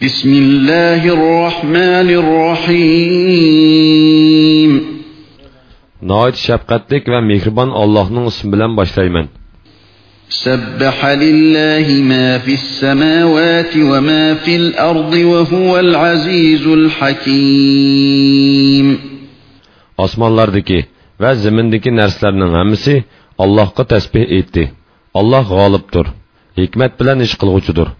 بسم الله الرحمن الرحيم Nəhayət şəfqətlik və mehriban Allah'ın ismi bilan başlayman. سبح لله ما في السماوات وما في الأرض وهو العزيز الحكيم Osmonlardagi va zimindagi narsalarning hammasi Allohga tasbih etdi. Alloh g'olibdir. Hikmat bilan ish qilg'uchidir.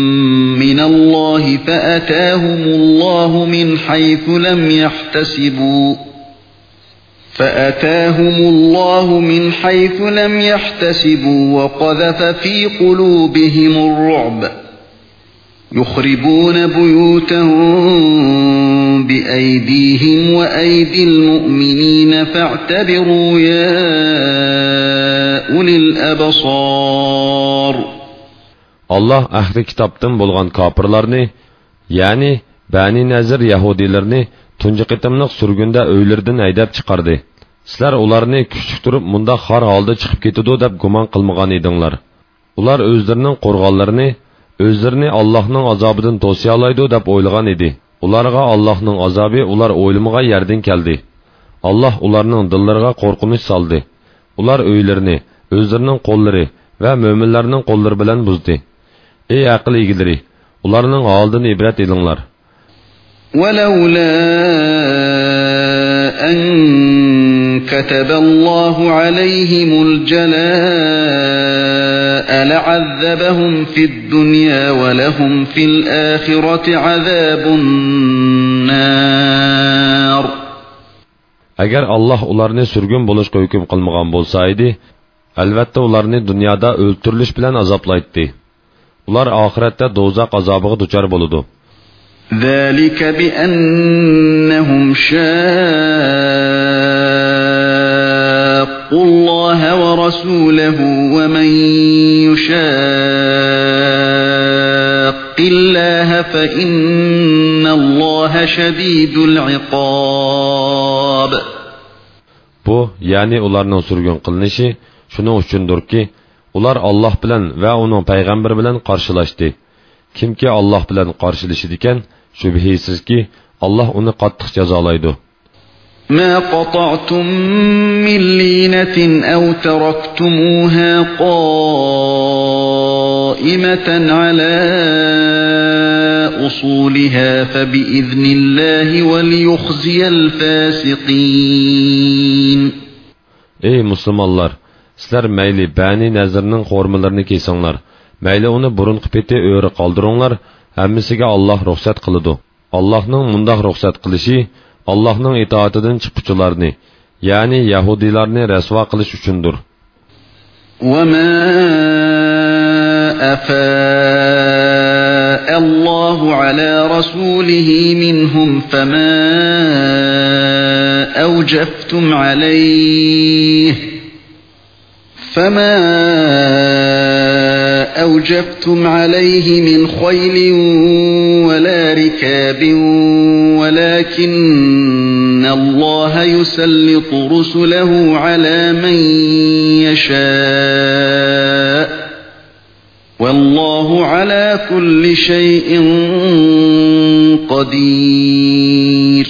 فأتاهم الله من حيث لم يحتسبوا. فأتاهم الله من حيث لم يحتسبوا وقذف في قلوبهم الرعب. يخربون بيوتهم بأيديهم وأيدي المؤمنين فاعتبروا يا أولي الأبصار. Allah ahli kitobdan bo'lgan kofirlarni, Yani Bani Nazir Yahudilerini tunji qitimliq sürgünde öylerden aydap çıkardı. Sizler ularını küçüktürüp munda har halda çıkıp ketidu dep guman qılmagan edinler. Ular özlerinin qorğanlarını, özlerini Allah'ın azabından tosyalaydı dep oylagan edi. Ularga Allah'ın azabı ular oylamağa yerden geldi. Allah ularının dillarına korkunuş saldı. Ular öylerini, özlerinin qollary we möminlerinin qollary bilen buzdy. Ey aql egileri, ularning holidan ibrat edinglar. ولولا أن كتب الله عليهم الجلاء لعذبهم في الدنيا ولهم في الآخرة عذاب النار Agar Alloh ularni surgun bo'lishga hukm qilmagan bo'lsa edi, albatta ularni dunyoda o'ltirilish bilan azoblaydi. Ular oxiratda do'zax azobiga duchor bo'ladi. ذلك بأنهم شاقوا الله ورسوله ومن يشاق الله فإن الله شديد العقاب Bu, ya'ni ularning surgun qilinishi shuning uchundirki, ular Alloh bilan va uning payg'ambari bilan qarshilashdi. Kimki Alloh bilan qarshilashidi ekan, shubhisizki, Alloh uni qattiq jazolaydi. ما قطعتم من لينة أو تركتموها قائمة على أصولها فبإذن الله وليخزي الفاسقين Ey musulmonlar, Sizlar mayli Bani Nazirning qo'rmalarini kesinglar, mayli uni burunqi peti o'ri qoldiringlar, hammasiga Alloh ruxsat qiladi. Allohning mundoq ruxsat qilishi Allohning itoatidan chiquvchilarni, ya'ni yahudiylarni rasvo qilish uchundir. وما أفاء الله على رسوله منهم فما أوجفتم عليه فما أوجفتم عليه من خيل ولا ركاب ولكن الله يسلط رسله على من يشاء والله على كل شيء قدير.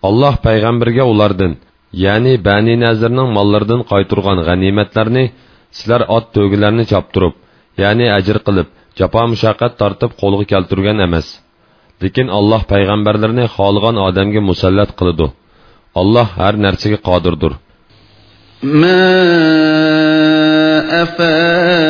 Allah payg'ambarga ulardan, ya'ni Bani Nazirning mollaridan qayturgan g'animatlarni sizlar ot to'gilarni choptirib, ya'ni ajr qilib, jafo mushaqqat tortib qo'lga keltirgan emas. Lekin Alloh payg'ambarlarni xohlagan odamga musallat qiladi. Alloh har narsaga qodirdir. ما أفاء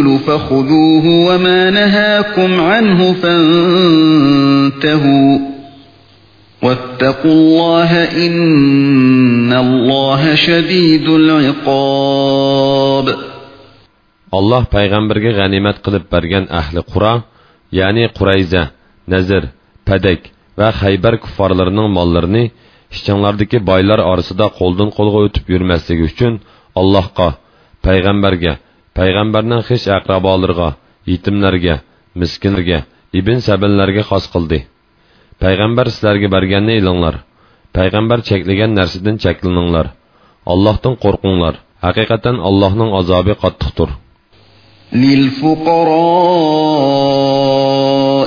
الرسول فخذوه وما نهاكم عنه فانتهوا واتقوا الله إن الله شديد العقاب alloh payg'ambarga g'animat qilib bergan ahli qura ya'ni qurayza nazir padak va haybar kuffarlarining mollarini ishchinglardagi boylar orasida qo'ldan qo'lga o'tib yurmasligi uchun allohga payg'ambarga payg'ambarning hech aqrabolarga yetimlarga miskinlarga ibn sabinlarga xos qildi payg'ambar sizlarga berganni elinglar payg'ambar cheklagan narsadan cheklaninglar allohdan qo'rqinglar haqiqatan allohning azobi qattiqdir lil fuqaro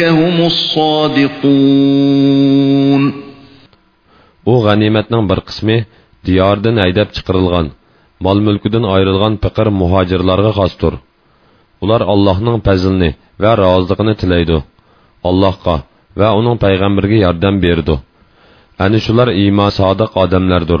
هم الصادقون u g'animatning bir qismi diyordan haydab chiqarilgan mol mulkidan ayrilgan piqir muhojirlarga xosdir ular allohning fazlini va roziligini tilaydi allohga va uning payg'ambariga yordam berdi ana shular iymon sodiq odamlardir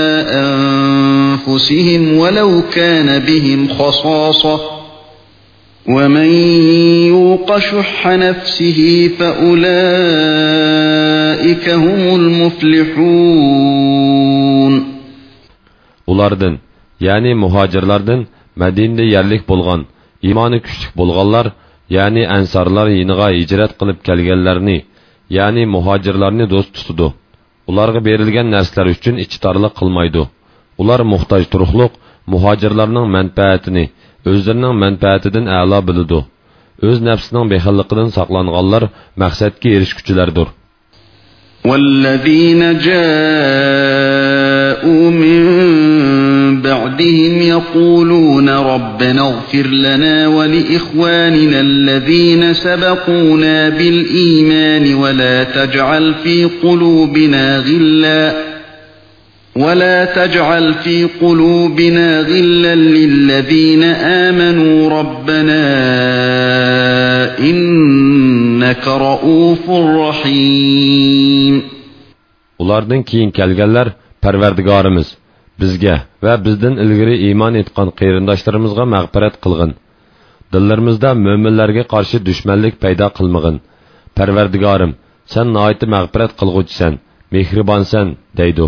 أنفسهم ولو كان بهم خصاصة ومن يوق شح نفسه فأولئك هم المفلحون ulardan ya'ni muhojirlardan madinada yerlik bo'lgan iymoni kuchlik bo'lganlar ya'ni ansorlar yiniga hijrat qilib kelganlarni ya'ni muhojirlarni do'st tutadi ularga berilgan narsalar uchun ichtorlik qilmaydi ular muhtoj turuqliq muhojirlarning manfaatini o'zlarining manfaatidan a'lo biladi o'z nafsining behilliqidan saqlanganlar maqsadga erishguchilardir والذين جاءوا من بعدهم يقولون ربنا اغفر لنا ولإخواننا الذين سبقونا بالإيمان ولا تجعل في قلوبنا غلا ولا تجعل في قلوبنا غلا للذين آمنوا ربنا إنك رؤوف رحيم ulardan keyin kelganlar parvardigorimiz bizga va bizdan ilgari iymon etgan qarindoshlarimizga mag'firat qilg'in dillarimizda mo'minlarga qarshi dushmanlik paydo qilmag'in parvardigorim sen noiti mag'firat qilg'uchisan mehribonsan deydi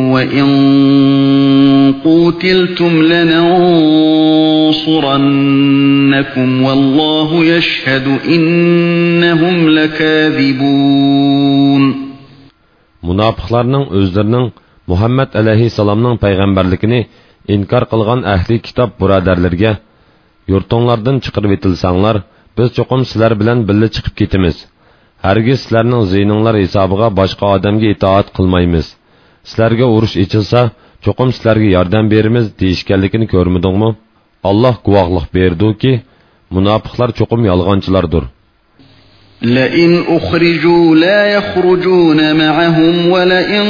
وإن قوتلتم لننصرنكم والله يشهد إنهم لكاذبون munofiqlarning o'zlarining muhammad alayhissalomning payg'ambarligini inkor qilgan ahli kitob birodarlarga yurtinglardan chiqarib etilsanglar biz cho'qim sizlar bilan birga chiqib ketamiz hargiz sizlarning ziyninglar hisobiga boshqa odamga itoat qilmaymiz sizlarga urush ichilsa cho'qim sizlarga yordam beramiz deyishganligini ko'rmadingmi alloh guvohlik berduki munofiqlar cho'qim yolg'onchilardir لئن أخرجوا لا يخرجون معهم ولئن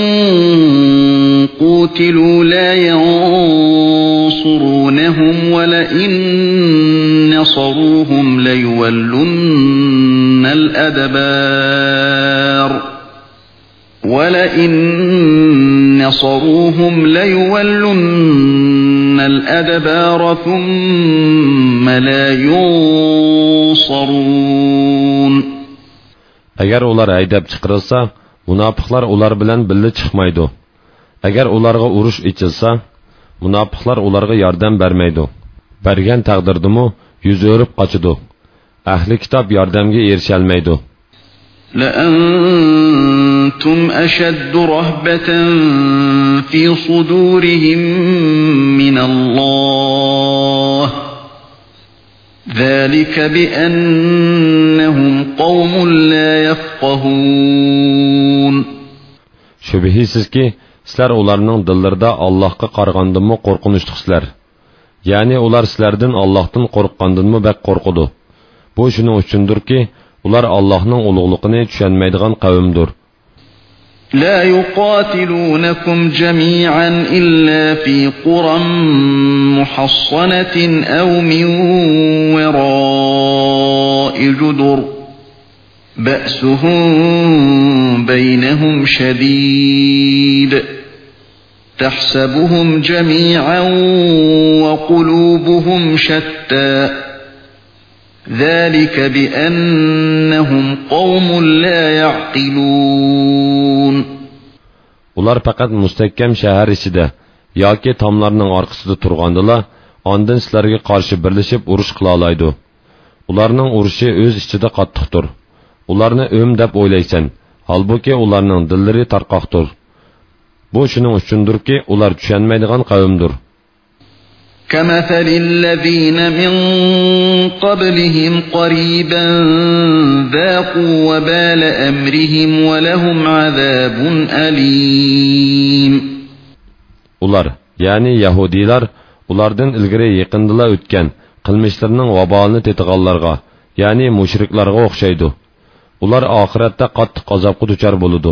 قوتلوا لا ينصرونهم ولئن نصروهم ليولن الأدبار ولئن نصروهم ليولن الأدبار ثم لا ينصرون agar ular haydab chiqarilsa munofiqlar ular bilan birga chiqmaydi agar ularga urush ichilsa munofiqlar ularga yordam bermaydi bergan taqdirdimi yuz o'rib qochidi ahli kitob yordamga erisholmaydi لأنتم أشد رهبة في صدورهم من الله ذلك بأنهم قوم لا يفقهون Şübihisiz ki, sizler onlarının dillerinde Allah'a qarğandınmı qorqunuşluqsizlar. Yani ular sizlerden Allah'tan qorqqandınmı bək qorqudu. Bu şunun üçündür ki, ular Allah'ın uluqluğunu düşənməydiğən qavimdir. لا يقاتلونكم جميعا إلا في قرى محصنة أو من وراء جدر. بأسهم بينهم شديد. تحسبهم جميعا وقلوبهم شتى. ذلك بأنهم قوم لا يعقلون Ular faqat mustahkam shahar ichida yoki tomlarning orqasida turgandila, ondan sizlarga qarshi birlashib urush qila oladi. Ularning urushi o'z ichida qattiqdir. Ularni o'm deb o'ylaysan, holbuki ularning dillari tarqoqdir. Bu shuning uchundirki, ular tushunmaydigan qavmdir. كمثل الذين من قبلهم قريبا ذاقوا وبال أمرهم ولهم عذاب أليم Ular, ya'ni Yahudilar, ulardan ilgari yaqindila o'tgan qilmishlarining vabolini tetiganlarga, ya'ni mushriklarga o'xshaydi. Ular oxiratda qattiq azobga duchor bo'ladi.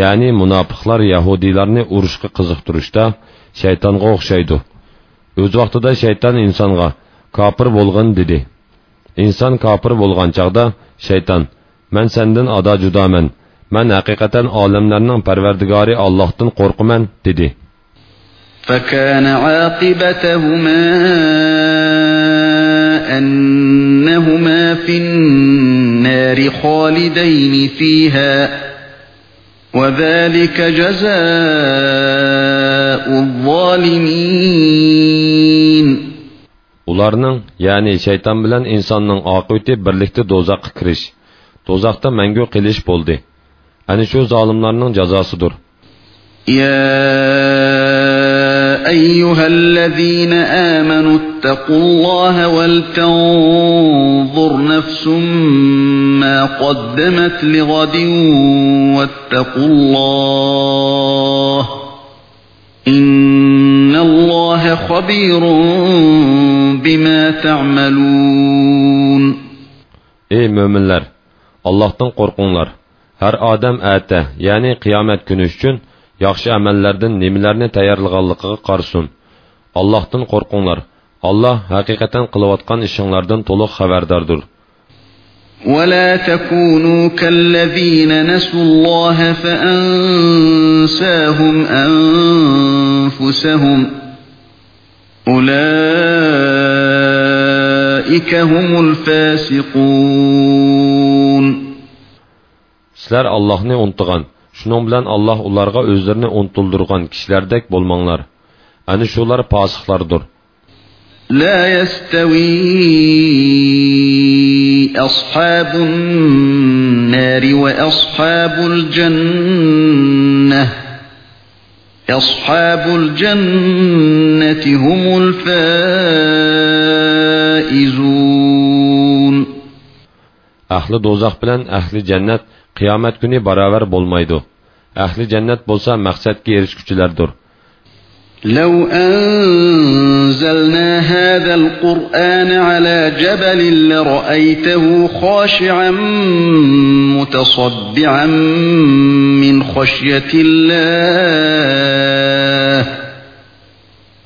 ya'ni munofiqlar Yahudiylarni urushga qiziqtirishda shaytonga o'xshaydi. O'z vaqtida shayton insonga kofir bo'lg'in dedi. Inson kofir bo'lgan chaqda shayton: "Men sendan ado judoman. Men haqiqatan olamlarning Parvardigori Allohdan qo'rqaman" dedi. فكان عاقبتهما أنهما في النار خالدين فيها وذلك جزاء الظالمين Ularning, ya'ni shayton bilan insonning oqibati birlikda do'zaxga kirish, do'zaxda mangu qilish bo'ldi. Ana shu zolimlarning jazosidir. يا أيها الذين آمنوا اتقوا الله ولتنظر نفس ما قدمت لغد واتقوا الله إن الله خبير بما تعملون Ey mo'minlar, Allohdan qo'rqinglar. Har odam ata, ya'ni qiyomat kuni uchun yaxshi amallardan nimalarni tayyorlaganligiga qarasin. Allohdan qo'rqinglar. Alloh haqiqatan qilayotgan ishinglardan to'liq xabardordir. ولا تكونوا كالذين نسوا الله فأنساهم أنفسهم أولئك هم الفاسقون Sizlar Allohni unutgan, shuning bilan Alloh ularga o'zlarini unutildirgan kishilardek bo'lmanglar. Ani shular fosiqlardir. لا يستوي أصحاب النار وأصحاب الجنة أصحاب الجنة هم الفائزون ahli do'zax bilan ahli jannat qiyomat kuni barobar bo'lmaydi ahli jannat bo'lsa maqsadga erishguchilardir لو أنزلنا هذا القرآن على جبل لرأيته خاشعا متصدعا من خشية الله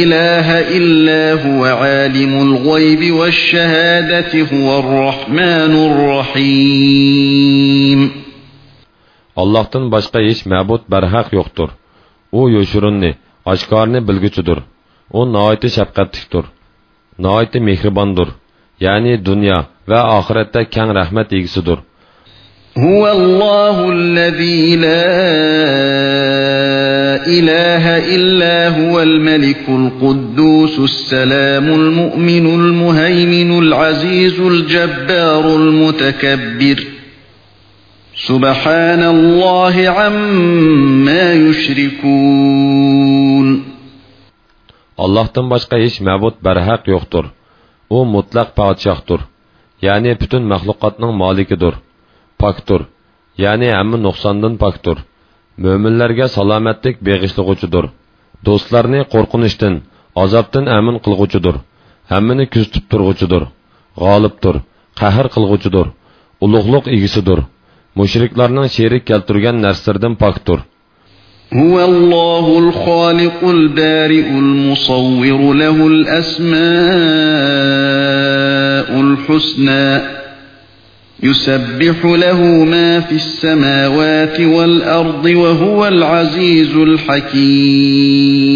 إله إلا هو عالم الغيب والشهادة هو الرحمن الرحيم allohdan boshqa hech ma'bud barhaq yo'qdir u yo'shirinni oshkorni bilguchidir u noiti shafqatlikdir noiti mehribondir ya'ni dunyo va oxiratda kang rahmat egisidir هو الله الذي لا إله إلا هو الملك القدوس السلام المؤمن المهيمن العزيز الجبار المتكبر. سبحان الله عما يشركون. Allohdan boshqa hech ma'bud barhaq yo'qdir. U mutlaq podshohdir ya'ni butun maxluqotning molikidir. Pokdir ya'ni hamma nuqsondan pokdir mo'minlarga salomatlik beg'ishlag'uchidir do'stlarni qo'rqinishdan azobdan amin qilg'uchidir hammani kuzatib turg'uchidir g'olibdir qahr qilg'uchidir ulug'liq egisidir mushriklarning sherik keltirgan narsalardan pokdir هو الله الخالق البارئ المصور له الأسماء الحسنى يسبح له ما في السماوات والأرض وهو العزيز الحكيم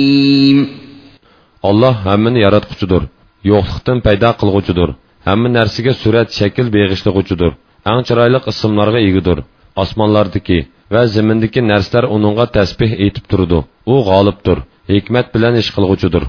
Allah hammani yaratquchidir, yo'qlikdan paydo qilg'uchidir, hamma narsaga surat, shakl beg'ishlag'uchidir. Eng chiroyli ismlarga egidir. Osmonlardagi va zimindagi narsalar uningga tasbih etib turadi. U g'olibdir, hikmat bilan ish qilg'uchidir.